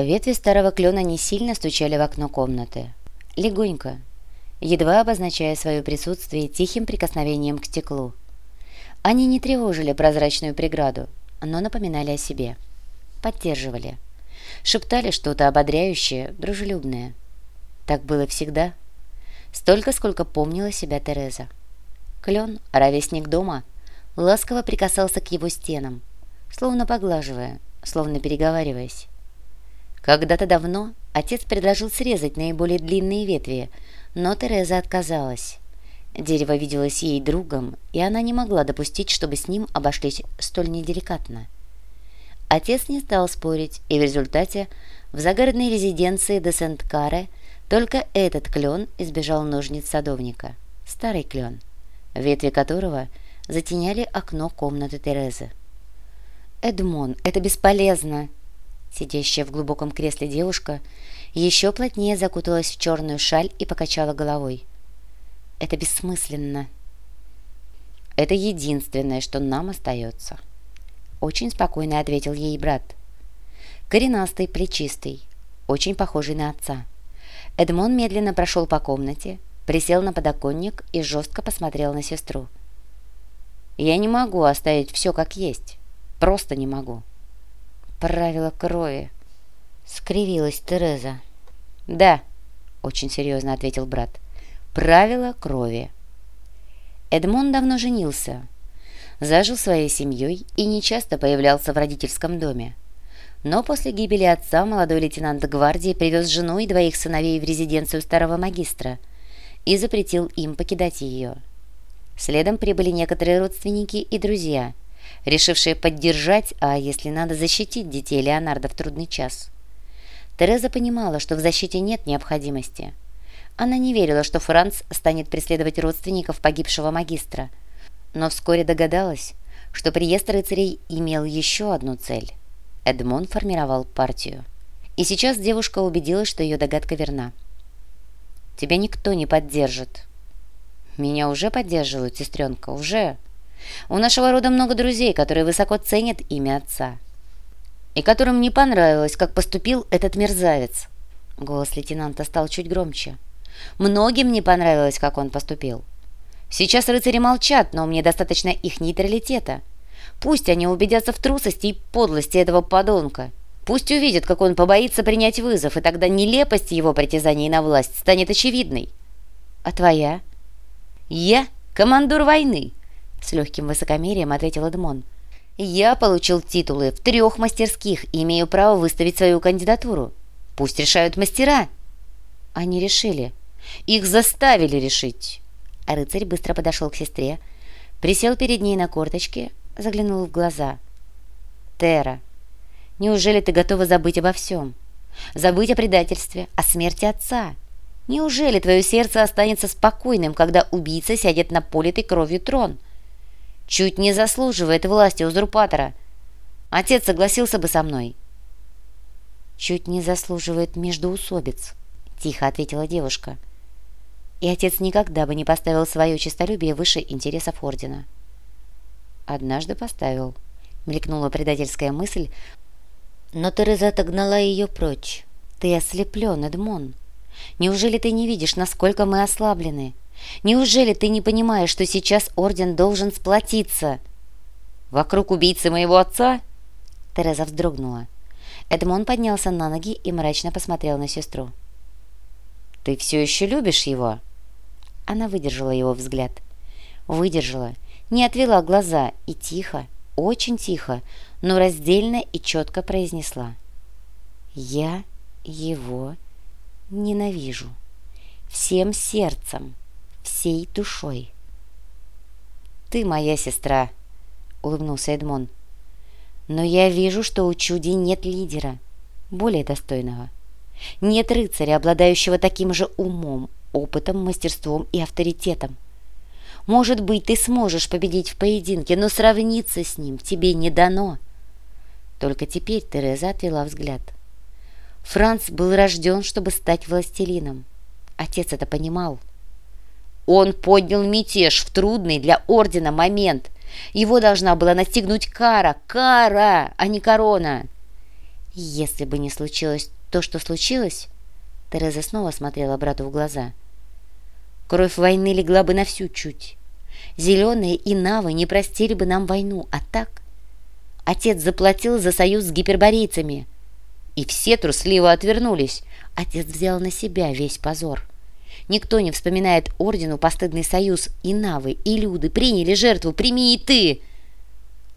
Ветви старого клена не сильно стучали в окно комнаты. Легонько, едва обозначая свое присутствие тихим прикосновением к стеклу. Они не тревожили прозрачную преграду, но напоминали о себе. Поддерживали. Шептали что-то ободряющее, дружелюбное. Так было всегда. Столько, сколько помнила себя Тереза. Клен, ровесник дома, ласково прикасался к его стенам, словно поглаживая, словно переговариваясь. Когда-то давно отец предложил срезать наиболее длинные ветви, но Тереза отказалась. Дерево виделось ей другом, и она не могла допустить, чтобы с ним обошлись столь неделикатно. Отец не стал спорить, и в результате в загородной резиденции де Сент-Каре только этот клен избежал ножниц садовника. Старый клен, ветви которого затеняли окно комнаты Терезы. «Эдмон, это бесполезно!» Сидящая в глубоком кресле девушка еще плотнее закуталась в черную шаль и покачала головой. «Это бессмысленно!» «Это единственное, что нам остается!» Очень спокойно ответил ей брат. Коренастый, плечистый, очень похожий на отца. Эдмон медленно прошел по комнате, присел на подоконник и жестко посмотрел на сестру. «Я не могу оставить все как есть. Просто не могу». «Правила крови», — скривилась Тереза. «Да», — очень серьезно ответил брат. «Правила крови». Эдмон давно женился, зажил своей семьей и нечасто появлялся в родительском доме. Но после гибели отца молодой лейтенант гвардии привез жену и двоих сыновей в резиденцию старого магистра и запретил им покидать ее. Следом прибыли некоторые родственники и друзья, решившие поддержать, а если надо, защитить детей Леонардо в трудный час. Тереза понимала, что в защите нет необходимости. Она не верила, что Франц станет преследовать родственников погибшего магистра, но вскоре догадалась, что приезд рыцарей имел еще одну цель – Эдмон формировал партию. И сейчас девушка убедилась, что ее догадка верна. «Тебя никто не поддержит». «Меня уже поддерживают, сестренка, уже. У нашего рода много друзей, которые высоко ценят имя отца. И которым не понравилось, как поступил этот мерзавец». Голос лейтенанта стал чуть громче. «Многим не понравилось, как он поступил. Сейчас рыцари молчат, но мне достаточно их нейтралитета. Пусть они убедятся в трусости и подлости этого подонка. Пусть увидят, как он побоится принять вызов, и тогда нелепость его притязаний на власть станет очевидной. А твоя? Я командор войны, с легким высокомерием ответил Эдмон. Я получил титулы в трех мастерских и имею право выставить свою кандидатуру. Пусть решают мастера. Они решили. Их заставили решить. А рыцарь быстро подошел к сестре, присел перед ней на корточки, заглянул в глаза. «Тера, неужели ты готова забыть обо всем? Забыть о предательстве, о смерти отца? Неужели твое сердце останется спокойным, когда убийца сядет на политый кровью трон? Чуть не заслуживает власти узурпатора. Отец согласился бы со мной». «Чуть не заслуживает междоусобиц», — тихо ответила девушка. «И отец никогда бы не поставил свое честолюбие выше интересов Ордена». «Однажды поставил», — мелькнула предательская мысль, но Тереза отогнала ее прочь. «Ты ослеплен, Эдмон. Неужели ты не видишь, насколько мы ослаблены? Неужели ты не понимаешь, что сейчас Орден должен сплотиться?» «Вокруг убийцы моего отца?» Тереза вздрогнула. Эдмон поднялся на ноги и мрачно посмотрел на сестру. «Ты все еще любишь его?» Она выдержала его взгляд. Выдержала не отвела глаза и тихо, очень тихо, но раздельно и четко произнесла. «Я его ненавижу. Всем сердцем, всей душой». «Ты моя сестра», — улыбнулся Эдмон. «Но я вижу, что у Чуди нет лидера, более достойного. Нет рыцаря, обладающего таким же умом, опытом, мастерством и авторитетом. Может быть, ты сможешь победить в поединке, но сравниться с ним тебе не дано. Только теперь Тереза отвела взгляд. Франц был рожден, чтобы стать властелином. Отец это понимал. Он поднял мятеж в трудный для ордена момент. Его должна была настигнуть кара, кара, а не корона. Если бы не случилось то, что случилось, Тереза снова смотрела брату в глаза. Кровь войны легла бы на всю чуть. Зеленые и навы не простили бы нам войну, а так... Отец заплатил за союз с гиперборейцами. И все трусливо отвернулись. Отец взял на себя весь позор. Никто не вспоминает ордену постыдный союз. И навы, и люды приняли жертву, прими и ты.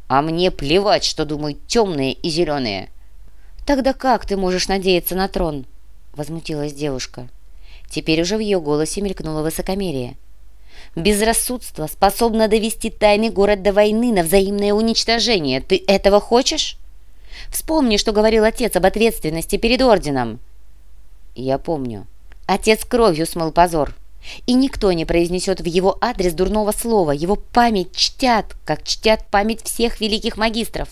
А мне плевать, что думают темные и зеленые. Тогда как ты можешь надеяться на трон? Возмутилась девушка. Теперь уже в ее голосе мелькнуло высокомерие. Безрассудство способно довести тайный город до войны на взаимное уничтожение. Ты этого хочешь? Вспомни, что говорил отец об ответственности перед орденом. Я помню. Отец кровью смыл позор. И никто не произнесет в его адрес дурного слова. Его память чтят, как чтят память всех великих магистров.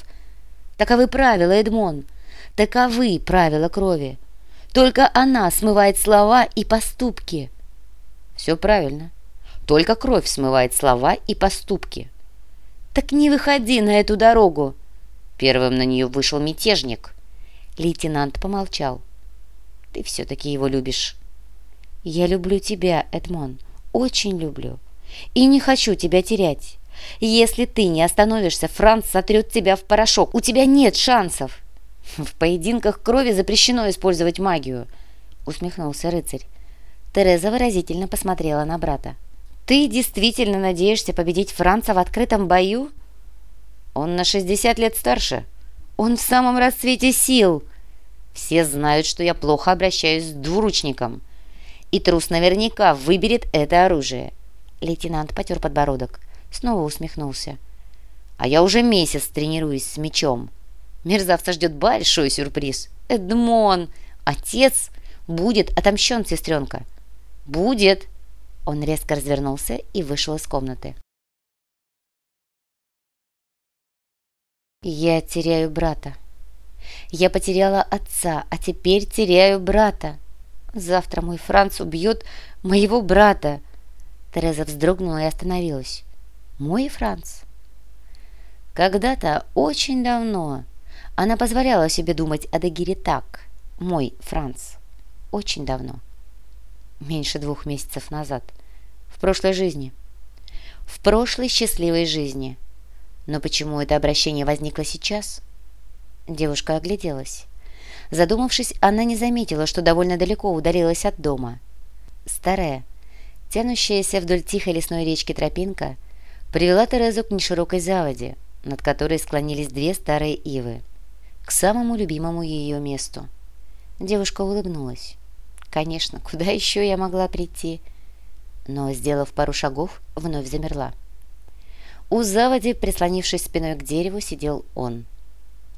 Таковы правила, Эдмон. Таковы правила крови. Только она смывает слова и поступки. Все правильно. Только кровь смывает слова и поступки. «Так не выходи на эту дорогу!» Первым на нее вышел мятежник. Лейтенант помолчал. «Ты все-таки его любишь». «Я люблю тебя, Эдмон, очень люблю. И не хочу тебя терять. Если ты не остановишься, Франц сотрет тебя в порошок. У тебя нет шансов». «В поединках крови запрещено использовать магию», — усмехнулся рыцарь. Тереза выразительно посмотрела на брата. Ты действительно надеешься победить Франца в открытом бою? Он на 60 лет старше. Он в самом расцвете сил. Все знают, что я плохо обращаюсь с двуручником. И трус наверняка выберет это оружие. Лейтенант потер подбородок. Снова усмехнулся. А я уже месяц тренируюсь с мечом. Мерзавца ждет большой сюрприз. Эдмон, отец, будет отомщен, сестренка. Будет. Он резко развернулся и вышел из комнаты. «Я теряю брата. Я потеряла отца, а теперь теряю брата. Завтра мой Франц убьет моего брата». Тереза вздрогнула и остановилась. «Мой Франц?» Когда-то, очень давно, она позволяла себе думать о Дагире так. «Мой Франц». Очень давно. Меньше двух месяцев назад – в прошлой жизни. В прошлой счастливой жизни. Но почему это обращение возникло сейчас? Девушка огляделась. Задумавшись, она не заметила, что довольно далеко удалилась от дома. Старая, тянущаяся вдоль тихой лесной речки тропинка, привела Терезу к неширокой заводе, над которой склонились две старые ивы, к самому любимому ее месту. Девушка улыбнулась. «Конечно, куда еще я могла прийти?» но, сделав пару шагов, вновь замерла. У заводи, прислонившись спиной к дереву, сидел он.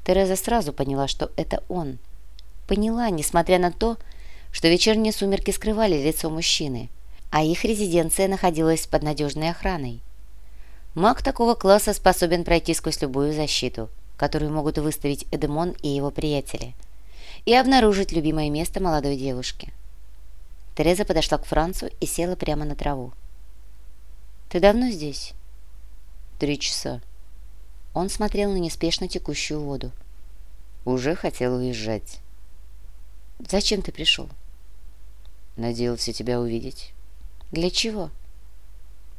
Тереза сразу поняла, что это он. Поняла, несмотря на то, что вечерние сумерки скрывали лицо мужчины, а их резиденция находилась под надежной охраной. Маг такого класса способен пройти сквозь любую защиту, которую могут выставить Эдемон и его приятели, и обнаружить любимое место молодой девушки – Тереза подошла к Францу и села прямо на траву. «Ты давно здесь?» «Три часа». Он смотрел на неспешно текущую воду. «Уже хотел уезжать». «Зачем ты пришел?» «Надеялся тебя увидеть». «Для чего?»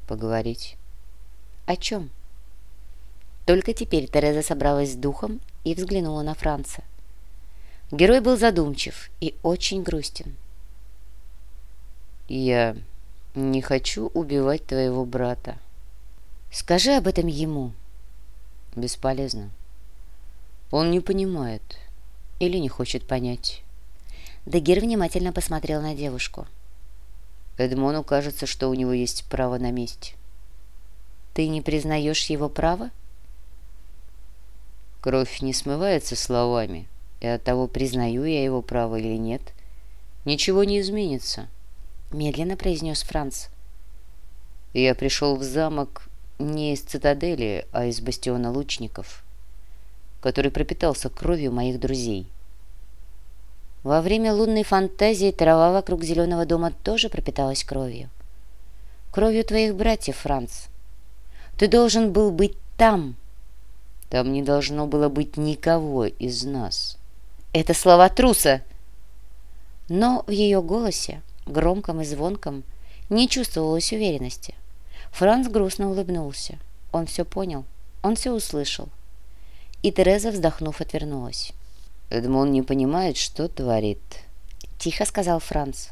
«Поговорить». «О чем?» Только теперь Тереза собралась с духом и взглянула на Франца. Герой был задумчив и очень грустен. «Я не хочу убивать твоего брата». «Скажи об этом ему». «Бесполезно. Он не понимает или не хочет понять». Дагир внимательно посмотрел на девушку. Эдмону кажется, что у него есть право на месть. «Ты не признаешь его право?» Кровь не смывается словами, и от того, признаю я его право или нет, ничего не изменится медленно произнес Франц. «Я пришел в замок не из цитадели, а из бастиона лучников, который пропитался кровью моих друзей. Во время лунной фантазии трава вокруг зеленого дома тоже пропиталась кровью. Кровью твоих братьев, Франц. Ты должен был быть там. Там не должно было быть никого из нас. Это слова труса!» Но в ее голосе, громком и звонком, не чувствовалось уверенности. Франц грустно улыбнулся. Он все понял, он все услышал. И Тереза, вздохнув, отвернулась. «Эдмон не понимает, что творит», — тихо сказал Франц.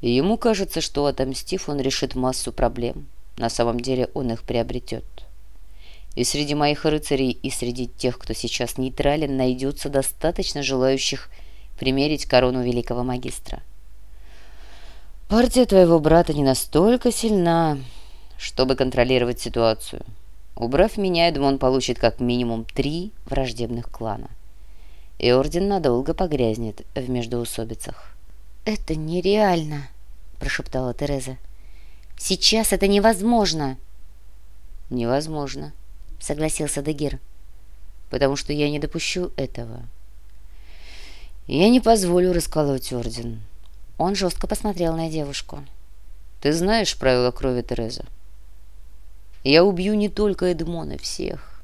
И ему кажется, что, отомстив, он решит массу проблем. На самом деле он их приобретет. И среди моих рыцарей, и среди тех, кто сейчас нейтрален, найдется достаточно желающих примерить корону великого магистра. Партия твоего брата не настолько сильна, чтобы контролировать ситуацию. Убрав меня, Эдмон получит как минимум три враждебных клана. И орден надолго погрязнет в междоусобицах. «Это нереально», — прошептала Тереза. «Сейчас это невозможно». «Невозможно», — согласился Дагир. «Потому что я не допущу этого. Я не позволю расколоть орден». Он жестко посмотрел на девушку. «Ты знаешь правила крови, Тереза? Я убью не только Эдмона, всех.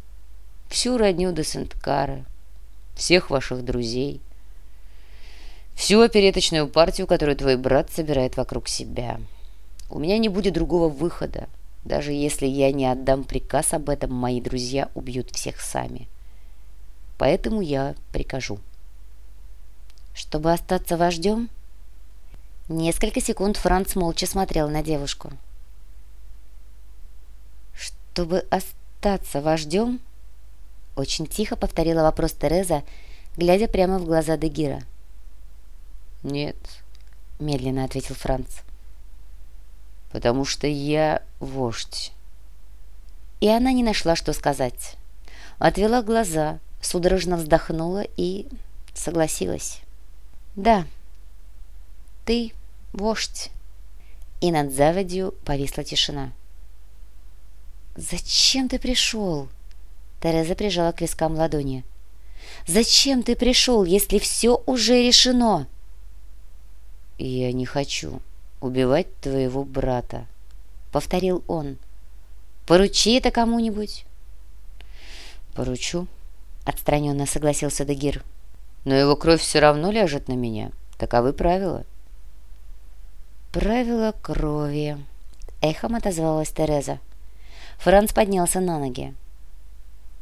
Всю родню до Сент-Кары, всех ваших друзей, всю опереточную партию, которую твой брат собирает вокруг себя. У меня не будет другого выхода. Даже если я не отдам приказ об этом, мои друзья убьют всех сами. Поэтому я прикажу». «Чтобы остаться вождем?» Несколько секунд Франц молча смотрел на девушку. «Чтобы остаться вождем?» Очень тихо повторила вопрос Тереза, глядя прямо в глаза Дегира. «Нет», — медленно ответил Франц. «Потому что я вождь». И она не нашла, что сказать. Отвела глаза, судорожно вздохнула и согласилась. «Да» ты вождь». И над заводью повисла тишина. «Зачем ты пришел?» Тереза прижала к вискам ладони. «Зачем ты пришел, если все уже решено?» «Я не хочу убивать твоего брата», — повторил он. «Поручи это кому-нибудь». «Поручу», — отстраненно согласился Дагир. «Но его кровь все равно ляжет на меня. Таковы правила». «Правила крови», — эхом отозвалась Тереза. Франц поднялся на ноги.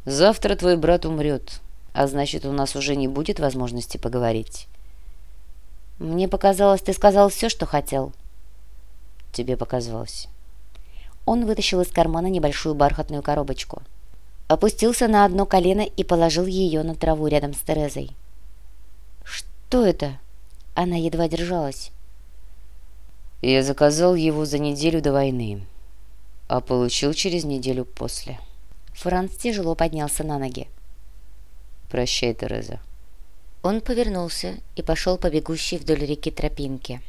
«Завтра твой брат умрет, а значит, у нас уже не будет возможности поговорить». «Мне показалось, ты сказал все, что хотел». «Тебе показалось». Он вытащил из кармана небольшую бархатную коробочку. Опустился на одно колено и положил ее на траву рядом с Терезой. «Что это?» Она едва держалась. Я заказал его за неделю до войны, а получил через неделю после. Франц тяжело поднялся на ноги. «Прощай, Тереза». Он повернулся и пошел по бегущей вдоль реки тропинке.